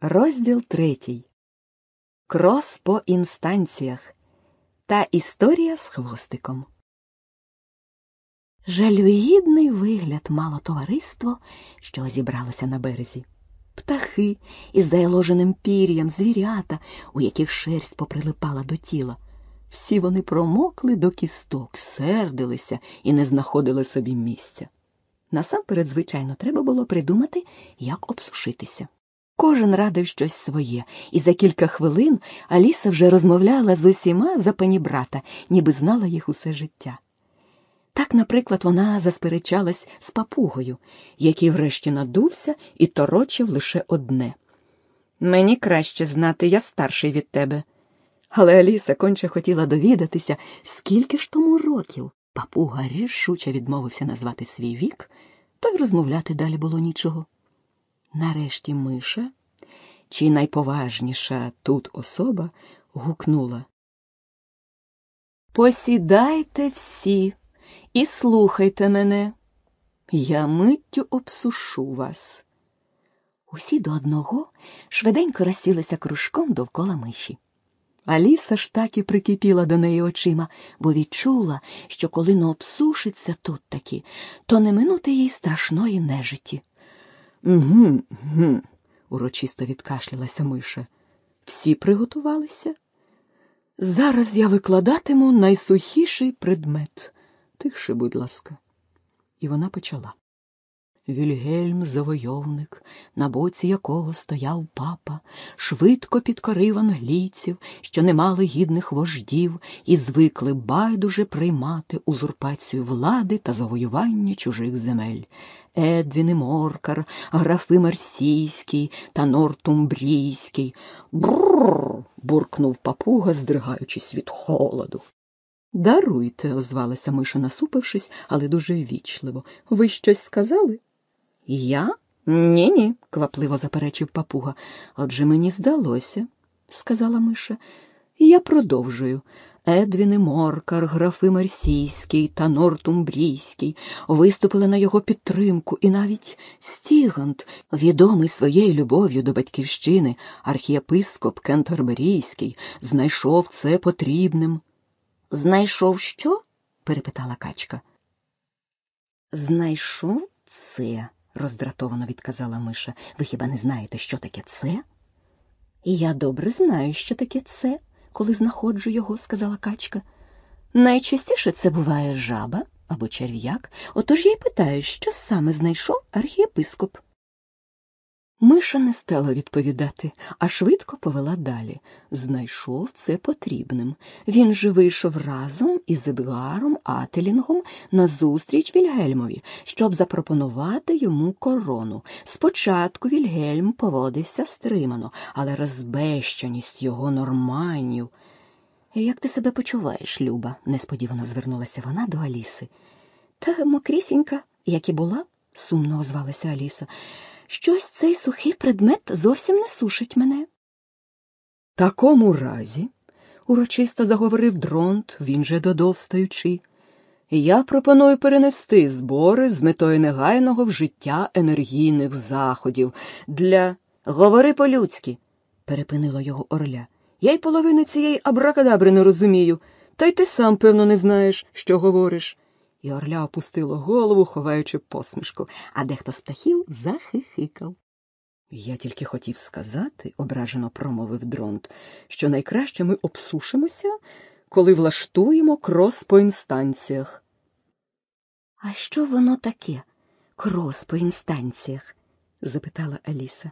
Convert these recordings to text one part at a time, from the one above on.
Розділ третій. Крос по інстанціях та історія з хвостиком. Жалюгідний вигляд мало товариство, що зібралося на березі. Птахи із заяложеним пір'ям, звірята, у яких шерсть поприлипала до тіла. Всі вони промокли до кісток, сердилися і не знаходили собі місця. Насамперед, звичайно, треба було придумати, як обсушитися. Кожен радив щось своє, і за кілька хвилин Аліса вже розмовляла з усіма за панібрата, ніби знала їх усе життя. Так, наприклад, вона засперечалась з папугою, який врешті надувся і торочив лише одне. Мені краще знати, я старший від тебе. Але Аліса конче хотіла довідатися, скільки ж тому років. Папуга рішуче відмовився назвати свій вік, то й розмовляти далі було нічого. Нарешті миша, чи найповажніша тут особа, гукнула. Посідайте всі і слухайте мене. Я миттю обсушу вас. Усі до одного швиденько розсілися кружком довкола миші. Аліса ж так і прикипіла до неї очима, бо відчула, що коли не обсушиться тут таки, то не минути їй страшної нежиті. Угу, угу, урочисто відкашлялася миша. Всі приготувалися. Зараз я викладатиму найсухіший предмет. Тихше, будь ласка. І вона почала. Вільгельм завойовник, на боці якого стояв папа, швидко підкорив англійців, що не мали гідних вождів, і звикли байдуже приймати узурпацію влади та завоювання чужих земель. Едвін і Моркар, графи Марсійський та Нортумбрійський. Бррр. буркнув папуга, здригаючись від холоду. Даруйте, озвалася миша, насупившись, але дуже ввічливо. Ви щось сказали? Я? Ні, ні, квапливо заперечив папуга. Отже мені здалося, сказала миша. Я продовжую. Едвін Моркар, графи Марсійський та Нортумбрійський виступили на його підтримку, і навіть Стігант, відомий своєю любов'ю до батьківщини, архієпископ Кентерберійський, знайшов це потрібним. Знайшов що? перепитала качка. Знайшов це, роздратовано відказала Миша. Ви хіба не знаєте, що таке це? Я добре знаю, що таке це, коли знаходжу його, сказала качка. Найчастіше це буває жаба або черв'як, отож я й питаю, що саме знайшов архієпископ. Миша не стала відповідати, а швидко повела далі. Знайшов це потрібним. Він же вийшов разом із Едгаром Ателінгом на зустріч Вільгельмові, щоб запропонувати йому корону. Спочатку Вільгельм поводився стримано, але розбещеність його норманів. Як ти себе почуваєш, Люба? несподівано звернулася вона до Аліси. Та мокрісінька, як і була, сумно озвалася Аліса. Щось цей сухий предмет зовсім не сушить мене. Такому разі, урочисто заговорив дронт, він же додовстаючи, я пропоную перенести збори з метою негайного вжиття енергійних заходів для. Говори по-людськи, перепинило його Орля. Я й половини цієї абракадабри не розумію, та й ти сам, певно, не знаєш, що говориш і орля опустило голову, ховаючи посмішку, а дехто з птахів захихикав. Я тільки хотів сказати, ображено промовив дронт, що найкраще ми обсушимося, коли влаштуємо крос по інстанціях. А що воно таке, крос по інстанціях? запитала Аліса.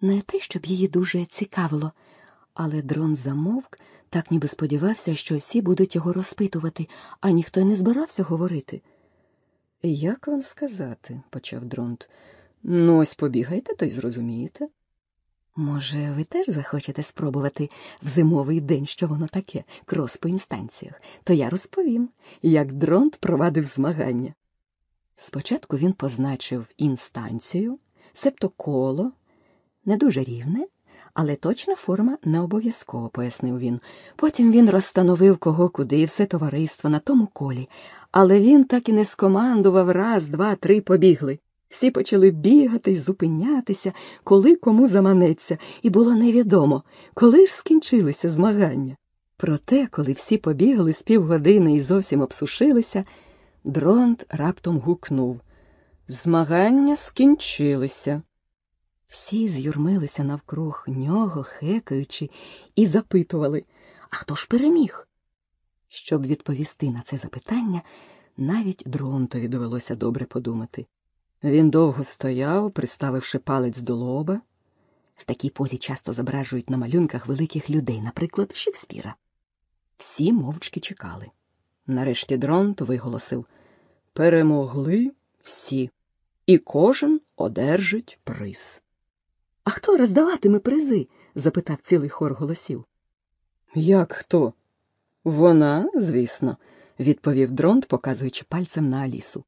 Не те, щоб її дуже цікавило, але дрон замовк, так ніби сподівався, що всі будуть його розпитувати, а ніхто й не збирався говорити. Як вам сказати, почав дронт. Ну, ось побігайте, то й зрозумієте. Може, ви теж захочете спробувати в зимовий день, що воно таке, крос по інстанціях, то я розповім, як дронт провадив змагання. Спочатку він позначив інстанцію, себто коло, не дуже рівне, але точна форма не обов'язково, пояснив він. Потім він розстановив кого куди і все товариство на тому колі, але він так і не скомандував раз, два, три побігли. Всі почали бігати й зупинятися, коли кому заманеться, і було невідомо, коли ж скінчилися змагання. Проте, коли всі побігали з півгодини і зовсім обсушилися, дронт раптом гукнув Змагання скінчилися. Всі з'юрмилися навкруг нього, хекаючи, і запитували А хто ж переміг? Щоб відповісти на це запитання, навіть дронтові довелося добре подумати. Він довго стояв, приставивши палець до лоба. В такій позі часто зображують на малюнках великих людей, наприклад, Шекспіра. Всі мовчки чекали. Нарешті дронт виголосив Перемогли всі, і кожен одержить приз. А хто роздаватиме призи? запитав цілий хор голосів. Як хто? Вона, звісно, відповів дронт, показуючи пальцем на Алісу.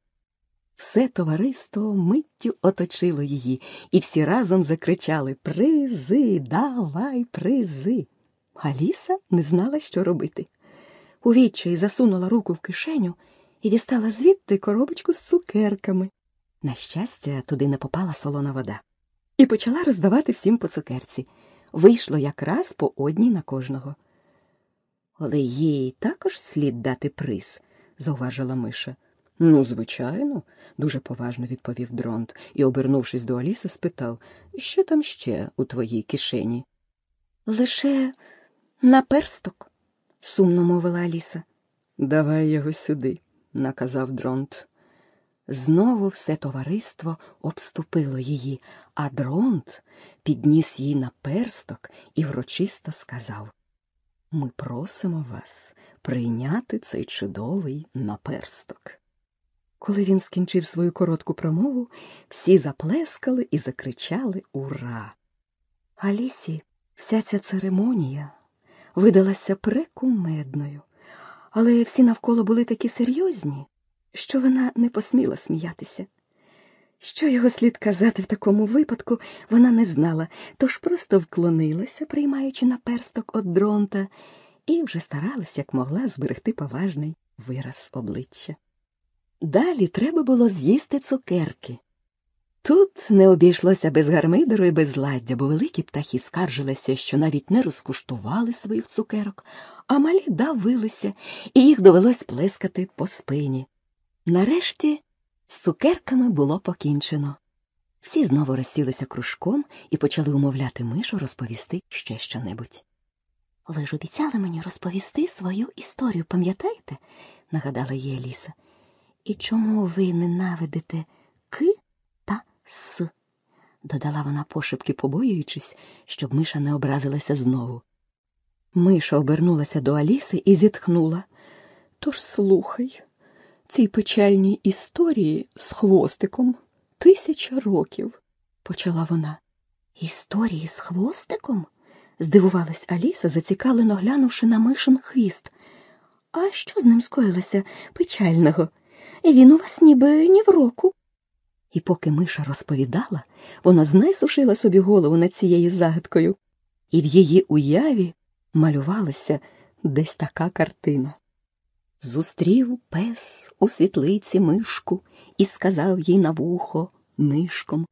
Все товариство миттю оточило її, і всі разом закричали Призи, давай, призи. Аліса не знала, що робити. У відчаї засунула руку в кишеню і дістала звідти коробочку з цукерками. На щастя, туди не попала солона вода. І почала роздавати всім по цукерці. Вийшло якраз по одній на кожного. Але їй також слід дати приз, зауважила Миша. Ну, звичайно, дуже поважно відповів Дронт і, обернувшись до Аліси, спитав, що там ще у твоїй кишені? Лише наперсток, сумно мовила Аліса. Давай його сюди, наказав Дронт. Знову все товариство обступило її, а Дронт підніс їй наперсток і врочисто сказав Ми просимо вас прийняти цей чудовий наперсток. Коли він скінчив свою коротку промову, всі заплескали і закричали Ура! Алісі вся ця церемонія видалася прекумедною, але всі навколо були такі серйозні, що вона не посміла сміятися. Що його слід казати в такому випадку, вона не знала, тож просто вклонилася, приймаючи наперсток від дронта, і вже старалась, як могла, зберегти поважний вираз обличчя. Далі треба було з'їсти цукерки. Тут не обійшлося без гармидеру і безладдя, бо великі птахи скаржилися, що навіть не розкуштували своїх цукерок, а малі давилися, і їх довелось плескати по спині. Нарешті з цукерками було покінчено. Всі знову розсілися кружком і почали умовляти мишу розповісти ще щонебудь. Ви ж обіцяли мені розповісти свою історію, пам'ятаєте? нагадала їй Еліса. І чому ви ненавидите К та С? додала вона пошепки, побоюючись, щоб Миша не образилася знову. Миша обернулася до Аліси і зітхнула. Тож слухай, цій печальній історії з хвостиком тисяча років, почала вона. Історії з хвостиком? здивувалась Аліса, зацікавлено глянувши на мишин хвіст. А що з ним скоїлося печального? Він у вас ніби ні в року. І поки Миша розповідала, вона знай сушила собі голову над цією загадкою, і в її уяві малювалася десь така картина. Зустрів пес у світлиці мишку і сказав їй на вухо нишком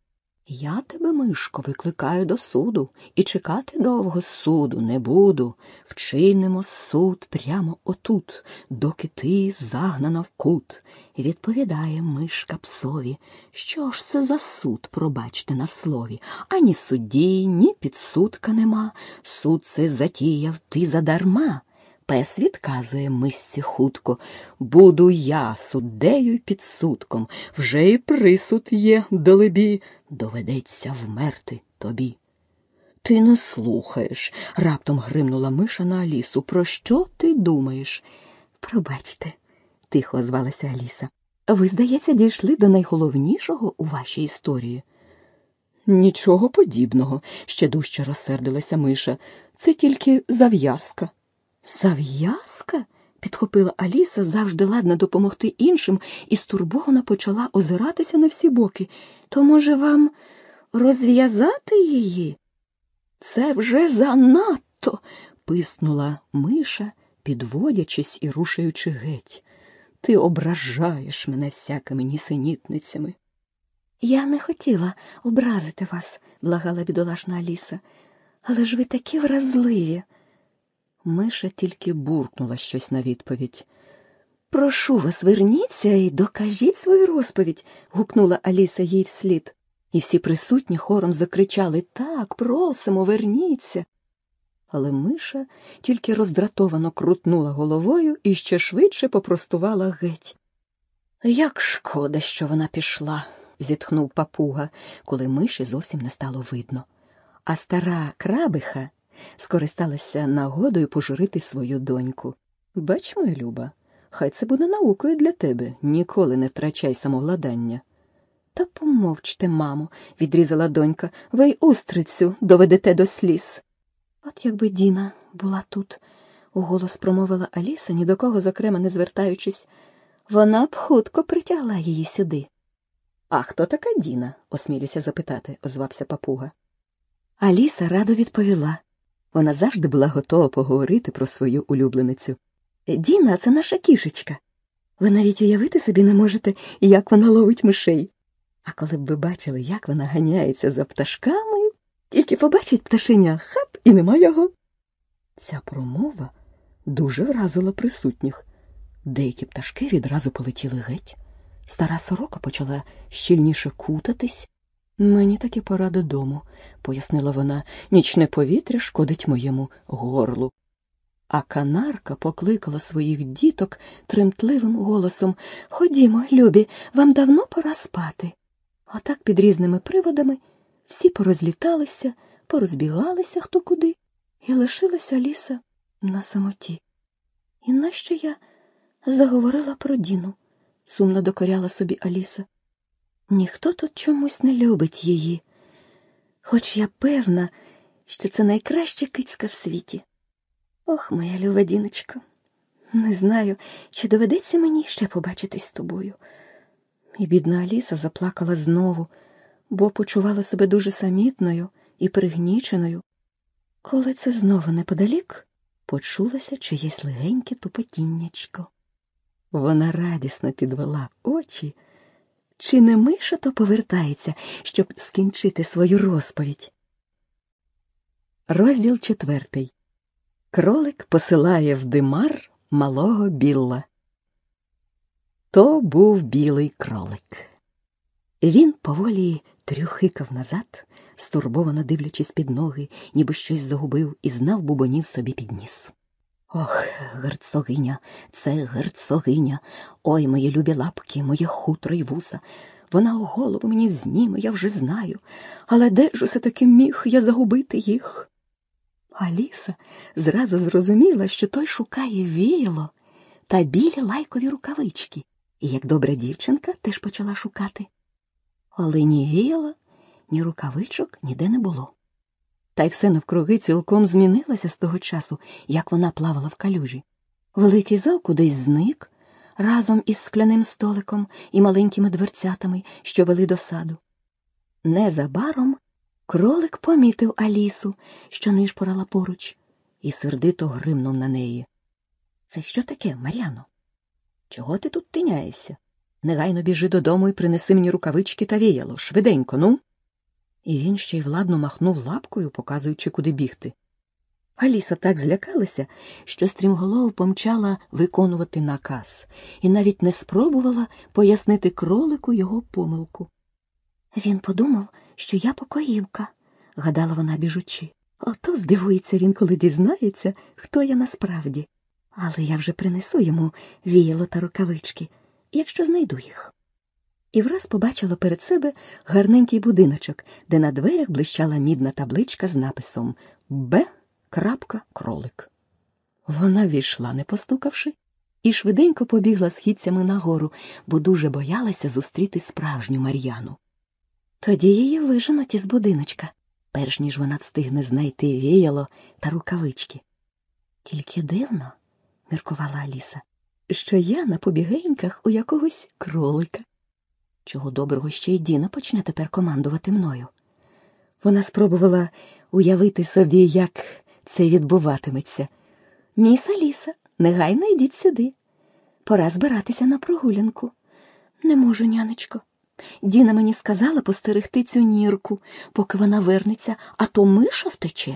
я тебе, Мишко, викликаю до суду, і чекати довго суду не буду. Вчинимо суд прямо отут, доки ти загнана в кут. Відповідає мишка псові. Що ж це за суд, пробачте на слові? Ані судді, ні підсудка нема. Суд це затіяв ти задарма. Пес відказує мисці хутко Буду я суддею й підсудком, вже і присуд є, далебі, доведеться вмерти тобі. Ти не слухаєш, раптом гримнула миша на Алісу. Про що ти думаєш? Пробачте, тихо звалася Аліса. Ви, здається, дійшли до найголовнішого у вашій історії. Нічого подібного, ще дужче розсердилася Миша. Це тільки зав'язка. Зав'язка? підхопила Аліса, завжди ладна допомогти іншим, і стурбовано почала озиратися на всі боки. То, може, вам розв'язати її? Це вже занадто. писнула Миша, підводячись і рушаючи геть. Ти ображаєш мене всякими нісенітницями. Я не хотіла образити вас, благала бідолашна Аліса, але ж ви такі вразливі. Миша тільки буркнула щось на відповідь. Прошу вас, верніться і докажіть свою розповідь. гукнула Аліса їй вслід. І всі присутні хором закричали Так, просимо, верніться. Але Миша тільки роздратовано крутнула головою і ще швидше попростувала геть. Як шкода, що вона пішла, зітхнув папуга, коли миші зовсім не стало видно. А стара крабиха скористалася нагодою пожурити свою доньку. Бач, моя люба, хай це буде наукою для тебе, ніколи не втрачай самовладання. Та помовчте, мамо, відрізала донька, ви й устрицю доведете до сліз. От якби Діна була тут, уголос промовила Аліса, ні до кого, зокрема, не звертаючись, вона б хутко притягла її сюди. А хто така Діна? осмілюся запитати, озвався папуга. Аліса радо відповіла. Вона завжди була готова поговорити про свою улюбленицю. Діна, це наша кішечка. Ви навіть уявити собі не можете, як вона ловить мишей. А коли б ви бачили, як вона ганяється за пташками, тільки побачить пташеня хап і нема його. Ця промова дуже вразила присутніх. Деякі пташки відразу полетіли геть. Стара сорока почала щільніше кутатись. Мені таки пора додому, пояснила вона, нічне повітря шкодить моєму горлу. А канарка покликала своїх діток тремтливим голосом Ходімо, любі, вам давно пора спати. Отак під різними приводами всі порозліталися, порозбігалися хто куди, і лишилася ліса на самоті. І нащо я заговорила про Діну? сумно докоряла собі Аліса. Ніхто тут чомусь не любить її, хоч я певна, що це найкраща кицька в світі. Ох, моя люба діночко, не знаю, чи доведеться мені ще побачитись з тобою. І бідна Аліса заплакала знову, бо почувала себе дуже самітною і пригніченою. Коли це знову неподалік, почулося чиєсь легеньке тупотіннячко. Вона радісно підвела очі. Чи не миша то повертається, щоб скінчити свою розповідь? Розділ четвертий. Кролик посилає в димар малого білла. То був білий кролик. Він поволі трюхикав назад, стурбовано дивлячись під ноги, ніби щось загубив і знав бубонів собі під ніс. Ох, герцогиня, це герцогиня, ой, мої любі лапки, моє хутро й вуса. Вона голову мені зніме, я вже знаю, але де ж усе таки міг я загубити їх? Аліса зразу зрозуміла, що той шукає віяло та білі лайкові рукавички, і як добра дівчинка теж почала шукати. Але ні віяла, ні рукавичок ніде не було. Та й все навкруги цілком змінилося з того часу, як вона плавала в калюжі. Великий зал кудись зник разом із скляним столиком і маленькими дверцятами, що вели до саду. Незабаром кролик помітив Алісу, що нишпорала поруч, і сердито гримнув на неї. Це що таке, Мар'яно? Чого ти тут тиняєшся? Негайно біжи додому і принеси мені рукавички та віяло, швиденько, ну. І він ще й владно махнув лапкою, показуючи, куди бігти. Аліса так злякалася, що стрімголов помчала виконувати наказ і навіть не спробувала пояснити кролику його помилку. Він подумав, що я покоївка, гадала вона біжучи. Ото здивується він, коли дізнається, хто я насправді. Але я вже принесу йому віяло та рукавички, якщо знайду їх і враз побачила перед себе гарненький будиночок, де на дверях блищала мідна табличка з написом Б. кролик. Вона війшла, не постукавши, і швиденько побігла східцями нагору, бо дуже боялася зустріти справжню Мар'яну. Тоді її виженуть із будиночка, перш ніж вона встигне знайти віяло та рукавички. Тільки дивно, міркувала Аліса, що я на побігеньках у якогось кролика. Чого доброго ще й Діна почне тепер командувати мною. Вона спробувала уявити собі, як це відбуватиметься. Міс Аліса, негайно йдіть сюди. Пора збиратися на прогулянку. Не можу, нянечко, Діна мені сказала постерегти цю нірку, поки вона вернеться, а то миша втече.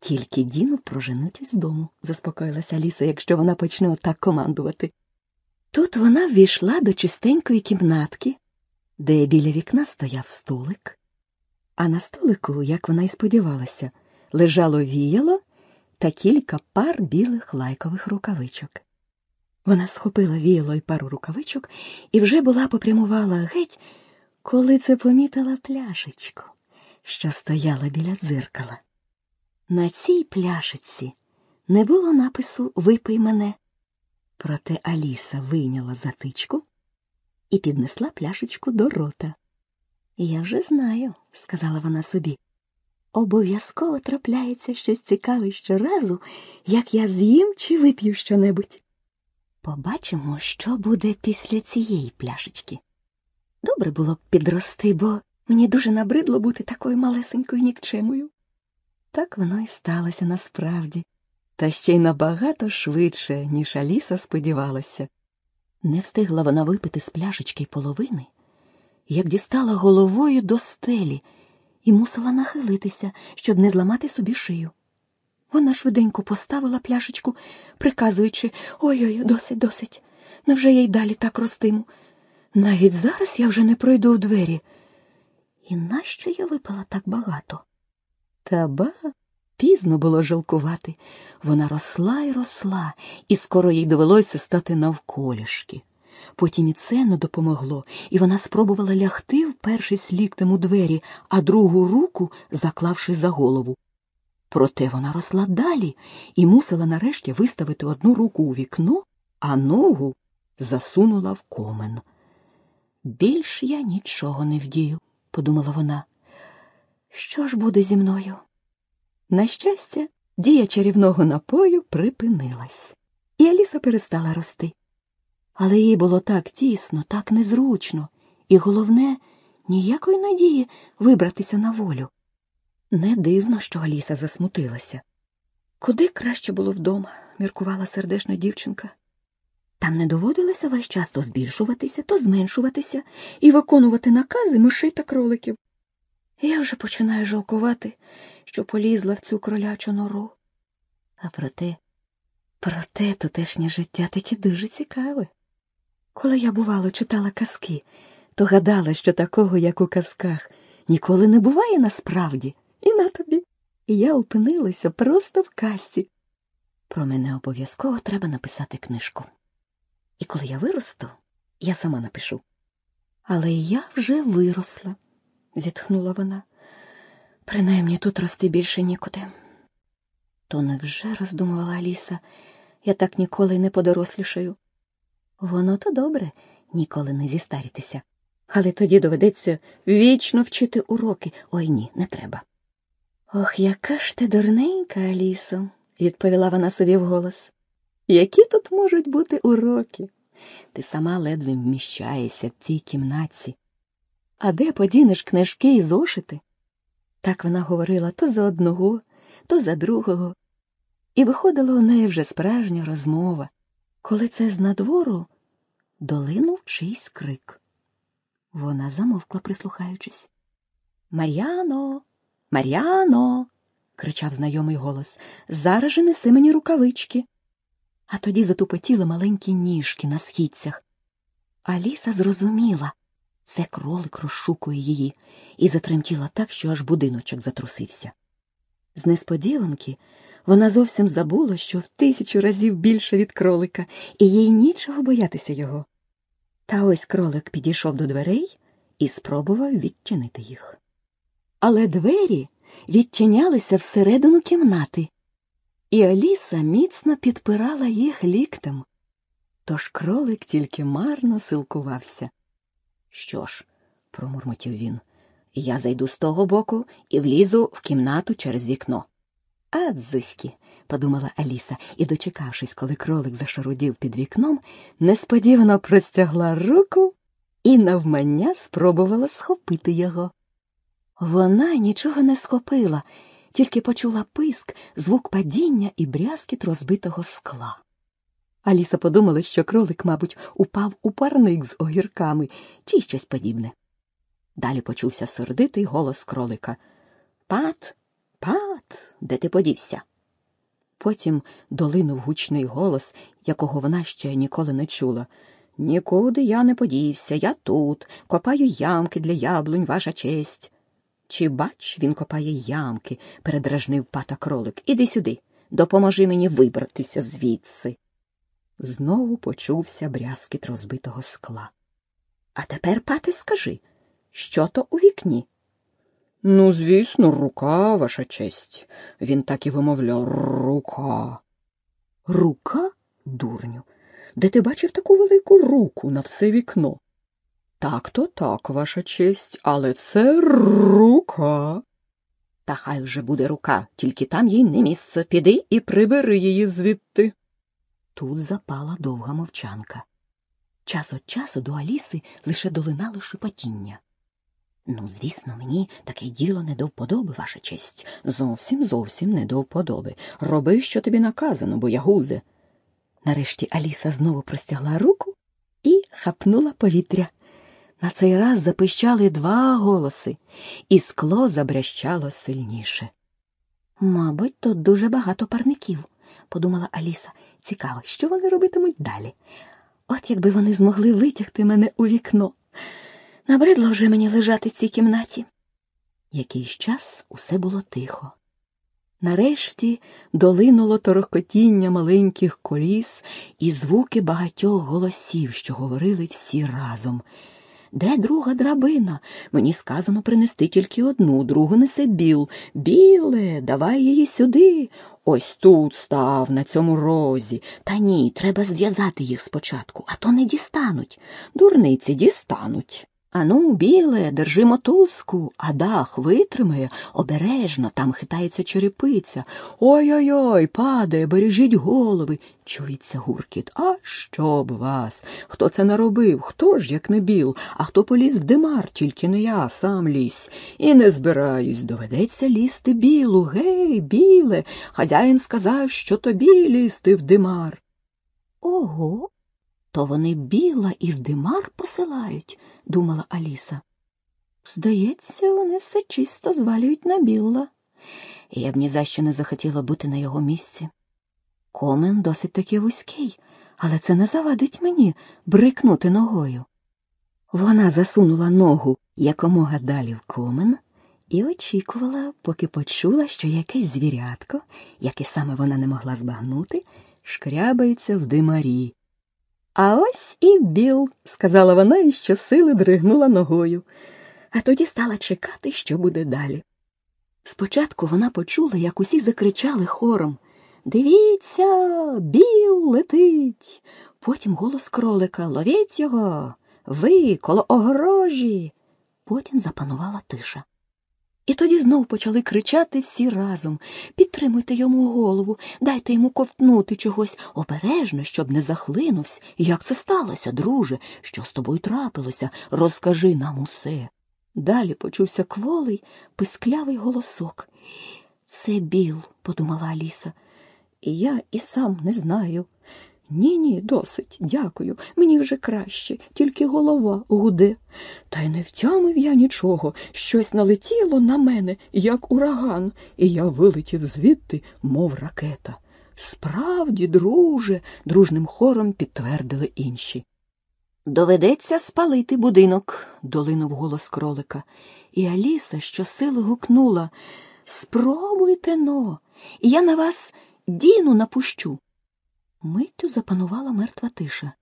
Тільки Діну проженуть із дому, заспокоїлася Аліса, якщо вона почне отак командувати. Тут вона ввійшла до чистенької кімнатки, де біля вікна стояв столик, а на столику, як вона й сподівалася, лежало віяло та кілька пар білих лайкових рукавичок. Вона схопила віяло й пару рукавичок і вже була попрямувала геть, коли це помітила пляшечку, що стояла біля дзеркала. На цій пляшечці не було напису Випий мене. Проте Аліса вийняла затичку і піднесла пляшечку до рота. Я вже знаю, сказала вона собі. Обов'язково трапляється щось цікаве щоразу, як я з'їм чи вип'ю щонебудь. Побачимо, що буде після цієї пляшечки. Добре було б підрости, бо мені дуже набридло бути такою малесенькою нікчемою. Так воно і сталося насправді, та ще й набагато швидше, ніж Аліса сподівалася. Не встигла вона випити з пляшечки й половини, як дістала головою до стелі і мусила нахилитися, щоб не зламати собі шию. Вона швиденько поставила пляшечку, приказуючи ой-ой, досить, досить. Невже я й далі так ростиму? Навіть зараз я вже не пройду в двері. І нащо я випила так багато? Та ба, пізно було жалкувати. Вона росла і росла, і скоро їй довелося стати навколішки. Потім і це не допомогло, і вона спробувала лягти, впершись ліктем у двері, а другу руку заклавши за голову. Проте вона росла далі і мусила нарешті виставити одну руку у вікно, а ногу засунула в комен. Більш я нічого не вдію, подумала вона. Що ж буде зі мною? На щастя, дія чарівного напою припинилась, і Аліса перестала рости. Але їй було так тісно, так незручно, і головне, ніякої надії вибратися на волю. Не дивно, що Аліса засмутилася. Куди краще було вдома, міркувала сердешна дівчинка. Там не доводилося весь час то збільшуватися, то зменшуватися і виконувати накази мишей та кроликів. Я вже починаю жалкувати, що полізла в цю кролячу нору. А проте, проте тутешнє життя таке дуже цікаве. Коли я, бувало, читала казки, то гадала, що такого, як у казках, ніколи не буває насправді, і на тобі. І я опинилася просто в казці. Про мене обов'язково треба написати книжку. І коли я виросту, я сама напишу. Але я вже виросла, зітхнула вона. Принаймні тут рости більше нікуди. То невже, роздумувала Аліса, я так ніколи не подорослішаю. Воно то добре ніколи не зістарітися. Але тоді доведеться вічно вчити уроки. Ой ні, не треба. Ох, яка ж ти дурненька, Алісо, відповіла вона собі вголос. Які тут можуть бути уроки? Ти сама ледве вміщаєшся в цій кімнатці. А де подінеш книжки і зошити? Так вона говорила то за одного, то за другого, і виходила у неї вже справжня розмова, коли це з надвору долинув чийсь крик. Вона замовкла, прислухаючись. Мар'яно, Мар'яно. кричав знайомий голос. Зараз же неси мені рукавички. А тоді затупотіли маленькі ніжки на східцях. Аліса зрозуміла це кролик розшукує її, і затремтіла так, що аж будиночок затрусився. З несподіванки вона зовсім забула, що в тисячу разів більше від кролика, і їй нічого боятися його. Та ось кролик підійшов до дверей і спробував відчинити їх. Але двері відчинялися всередину кімнати, і Аліса міцно підпирала їх ліктем. Тож кролик тільки марно силкувався. Що ж, промурмотів він, я зайду з того боку і влізу в кімнату через вікно. А подумала Аліса і, дочекавшись, коли кролик зашарудів під вікном, несподівано простягла руку і навмання спробувала схопити його. Вона нічого не схопила, тільки почула писк, звук падіння і брязкіт розбитого скла. Аліса подумала, що кролик, мабуть, упав у парник з огірками чи щось подібне. Далі почувся сердитий голос кролика. Пат, пат, де ти подівся? Потім долинув гучний голос, якого вона ще ніколи не чула. Нікуди я не подівся, я тут, копаю ямки для яблунь, ваша честь. Чи бач, він копає ямки, передражнив пата кролик. Іди сюди, допоможи мені вибратися звідси. Знову почувся брязкіт розбитого скла. А тепер, пате, скажи, що то у вікні? Ну, звісно, рука, ваша честь. Він так і вимовляв рука. Рука, дурню, де ти бачив таку велику руку на все вікно? Так то так, ваша честь, але це рука. Та хай вже буде рука, тільки там їй не місце. Піди і прибери її звідти. Тут запала довга мовчанка. Час від часу до Аліси лише долинало шепотіння. Ну, звісно, мені таке діло не до вподоби, ваша честь. Зовсім зовсім не до вподоби. Роби, що тобі наказано, боягузе. Нарешті Аліса знову простягла руку і хапнула повітря. На цей раз запищали два голоси, і скло забрящало сильніше. Мабуть, тут дуже багато парників, подумала Аліса. Цікаво, що вони робитимуть далі. От якби вони змогли витягти мене у вікно. Набридло вже мені лежати в цій кімнаті. Якийсь час усе було тихо. Нарешті долинуло торохкотіння маленьких коліс і звуки багатьох голосів, що говорили всі разом. Де друга драбина? Мені сказано принести тільки одну, другу несе біл. Біле, давай її сюди. Ось тут став, на цьому розі. Та ні, треба зв'язати їх спочатку, а то не дістануть. Дурниці дістануть. Ану, біле, держи мотузку, а дах витримає обережно, там хитається черепиця. Ой-ой, ой падає, бережіть голови. Чується гуркіт. А щоб вас? Хто це наробив? Хто ж, як не біл, а хто поліз в димар, тільки не я, сам лізь. І не збираюсь, доведеться лізти білу. Гей, біле, хазяїн сказав, що тобі лізти в димар. Ого, то вони біла і в димар посилають думала Аліса. Здається, вони все чисто звалюють на Білла. Я б ні за що не захотіла бути на його місці. Комен досить таки вузький, але це не завадить мені брикнути ногою. Вона засунула ногу якомога далі в комен і очікувала, поки почула, що якесь звірятко, яке саме вона не могла збагнути, шкрябається в димарі. А ось і біл, сказала вона і щосили дригнула ногою, а тоді стала чекати, що буде далі. Спочатку вона почула, як усі закричали хором Дивіться, біл летить. Потім голос кролика Ловіть його, ви коло огорожі. Потім запанувала тиша. І тоді знов почали кричати всі разом підтримуйте йому голову, дайте йому ковтнути чогось обережно, щоб не захлинувся. Як це сталося, друже? Що з тобою трапилося? Розкажи нам усе. Далі почувся кволий, писклявий голосок. Це біл, подумала Аліса, і я і сам не знаю. Ні, ні, досить, дякую. Мені вже краще, тільки голова гуде. Та й не втямив я нічого. Щось налетіло на мене, як ураган, і я вилетів звідти, мов ракета. Справді, друже, дружним хором підтвердили інші. Доведеться спалити будинок, долинув голос кролика, і Аліса щосили гукнула Спробуйте но, я на вас діну напущу. Миттю запанувала мертва тиша.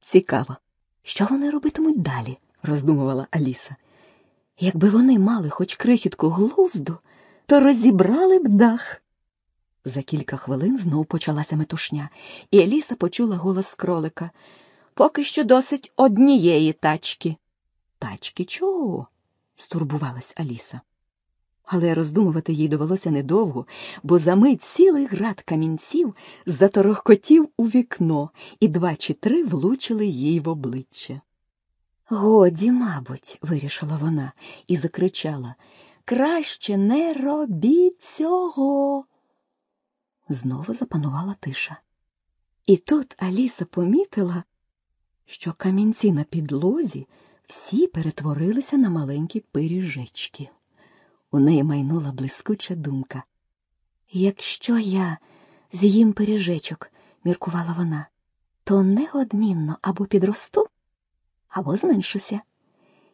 Цікаво, що вони робитимуть далі, роздумувала Аліса. Якби вони мали хоч крихітку глузду, то розібрали б дах. За кілька хвилин знов почалася метушня, і Аліса почула голос кролика. Поки що досить однієї тачки. Тачки чого? стурбувалась Аліса але роздумувати їй довелося недовго, бо за мить цілий град камінців заторохкотів у вікно, і два чи три влучили їй в обличчя. Годі, мабуть, вирішила вона і закричала Краще не робіть цього. Знову запанувала тиша. І тут Аліса помітила, що камінці на підлозі всі перетворилися на маленькі пиріжечки. У неї майнула блискуча думка. Якщо я з'їм пиріжечок, міркувала вона, то неодмінно або підросту, або зменшуся.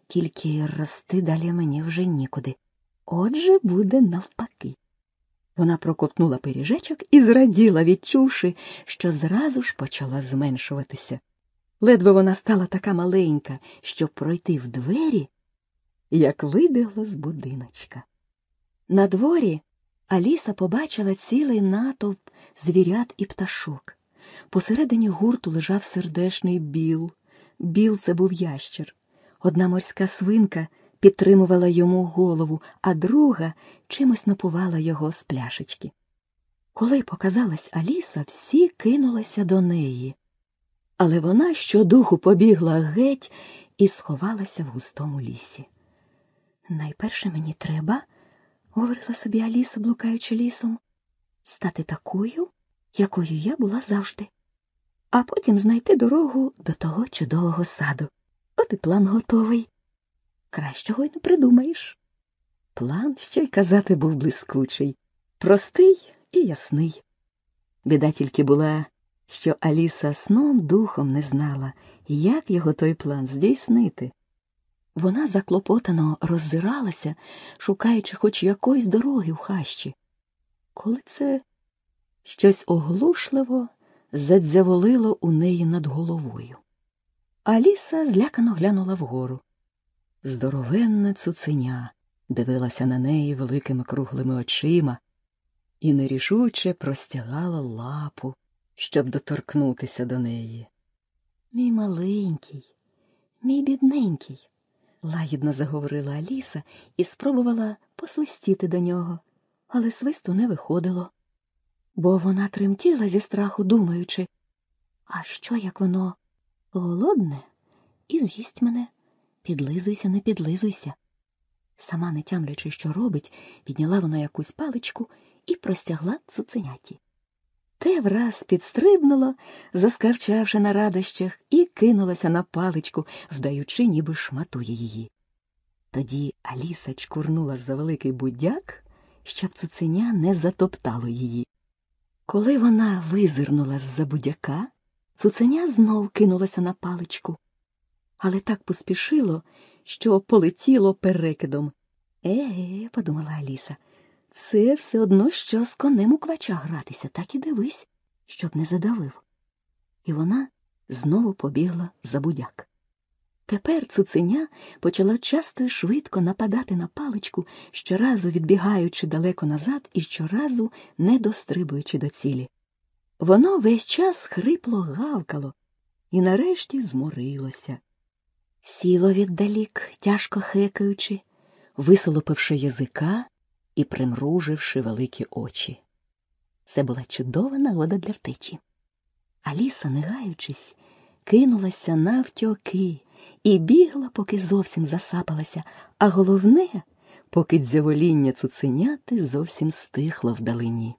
Тільки рости далі мені вже нікуди. Отже, буде навпаки. Вона проковтнула пиріжечок і зраділа, відчувши, що зразу ж почала зменшуватися. Ледве вона стала така маленька, щоб пройти в двері, як вибігла з будиночка. На дворі Аліса побачила цілий натовп звірят і пташок. Посередині гурту лежав сердешний біл. Біл це був ящер. Одна морська свинка підтримувала йому голову, а друга чимось напувала його з пляшечки. Коли показалась Аліса, всі кинулися до неї. Але вона щодуху побігла геть і сховалася в густому лісі. Найперше мені треба, говорила собі Аліса, блукаючи лісом, стати такою, якою я була завжди, а потім знайти дорогу до того чудового саду. От і план готовий. Кращого й не придумаєш. План, що й казати, був блискучий, простий і ясний. Біда тільки була, що Аліса сном духом не знала, як його той план здійснити. Вона заклопотано роззиралася, шукаючи хоч якоїсь дороги в хащі. Коли це щось оглушливо задзяволило у неї над головою. Аліса злякано глянула вгору. Здоровенне цуценя дивилася на неї великими круглими очима і нерішуче простягала лапу, щоб доторкнутися до неї. Мій маленький, мій бідненький, лагідно заговорила Аліса і спробувала посвистіти до нього, але свисту не виходило, бо вона тремтіла зі страху, думаючи, а що, як воно голодне і з'їсть мене? Підлизуйся, не підлизуйся. Сама не тямлячи, що робить, підняла вона якусь паличку і простягла цуценяті. Те враз підстрибнуло, заскавчавши на радощах, і кинулася на паличку, вдаючи, ніби шматує її. Тоді Аліса чкурнула за великий будяк, щоб цуценя не затоптало її. Коли вона визирнула з-за будяка, цуценя знов кинулася на паличку, але так поспішило, що полетіло перекидом. Еге, подумала Аліса, це все одно що з конем у квача гратися, так і дивись, щоб не задавив. І вона знову побігла за будяк. Тепер цуценя почала часто і швидко нападати на паличку, щоразу відбігаючи далеко назад і щоразу не дострибуючи до цілі. Воно весь час хрипло гавкало і нарешті зморилося. Сіло віддалік, тяжко хекаючи, висолопивши язика і примруживши великі очі. Це була чудова нагода для втечі. Аліса, не гаючись, кинулася навтьоки і бігла, поки зовсім засапалася, а головне, поки дзявоління цуценяти зовсім стихло вдалині.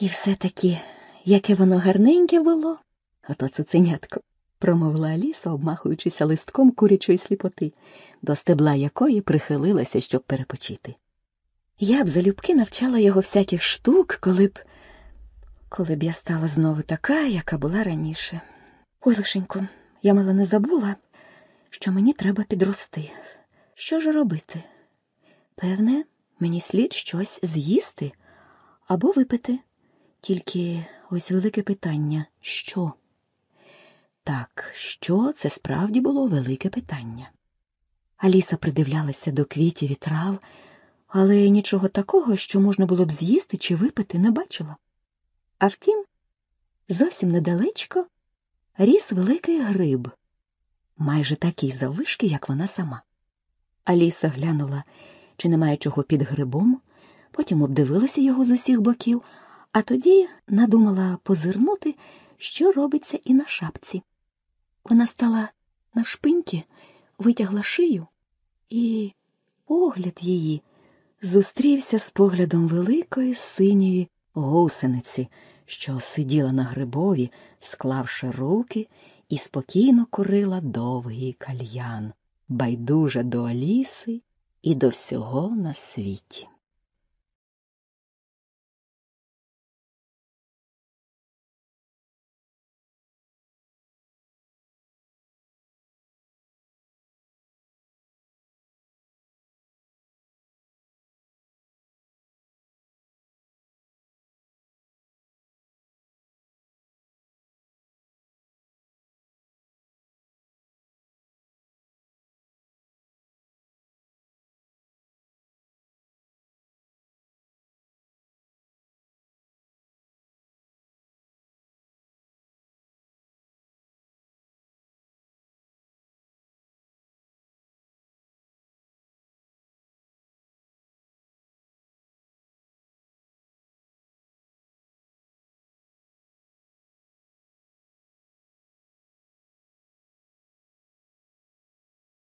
І все таки, яке воно гарненьке було, ото цуценятко, промовила Аліса, обмахуючися листком курячої сліпоти, до стебла якої прихилилася, щоб перепочити. Я б залюбки навчала його всяких штук, коли б коли б я стала знову така, яка була раніше. Ой, лишенько, я мало не забула, що мені треба підрости. Що ж робити? Певне, мені слід щось з'їсти або випити. Тільки ось велике питання що? Так, що це справді було велике питання. Аліса придивлялася до квітів і трав, але нічого такого, що можна було б з'їсти чи випити, не бачила. А втім, зовсім недалечко ріс великий гриб, майже такий заввишки, як вона сама. Аліса глянула, чи немає чого під грибом, потім обдивилася його з усіх боків, а тоді надумала позирнути, що робиться і на шапці. Вона стала на шпиньки, витягла шию, і погляд її зустрівся з поглядом великої синьої гусениці, що сиділа на грибові, склавши руки, і спокійно курила довгий кальян, байдуже до Аліси і до всього на світі.